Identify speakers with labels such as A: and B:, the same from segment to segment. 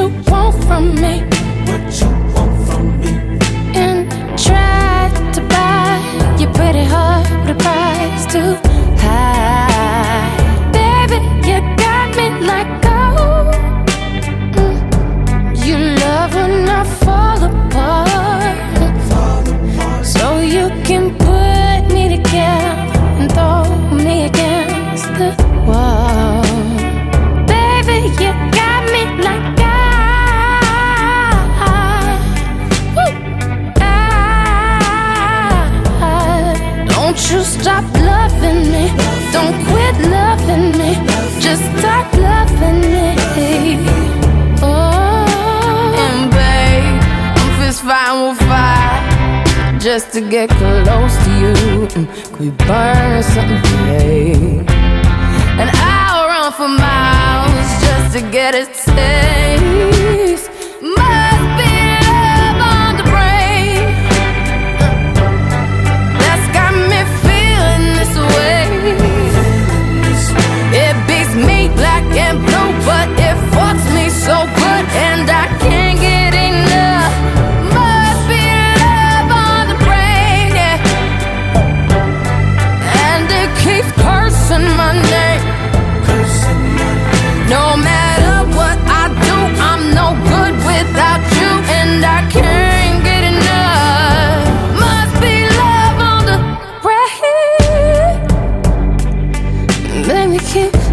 A: you want from me. What you want from me. And try to buy your pretty heart with a price too high. you stop loving me. Don't quit loving me. Just stop loving me. Oh, and babe, I'm fist fighting with fire just to get close to you. Could we burn something today? And I'll run for miles just to get a taste. keep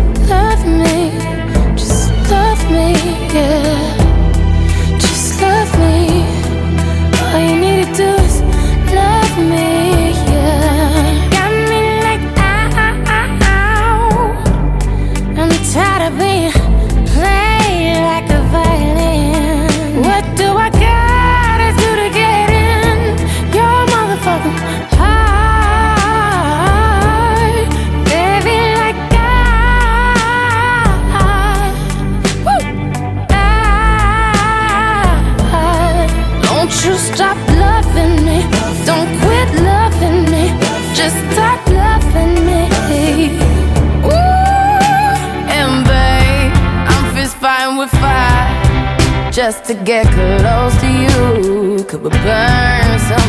A: and we fight just to get close to you. Could we burn some?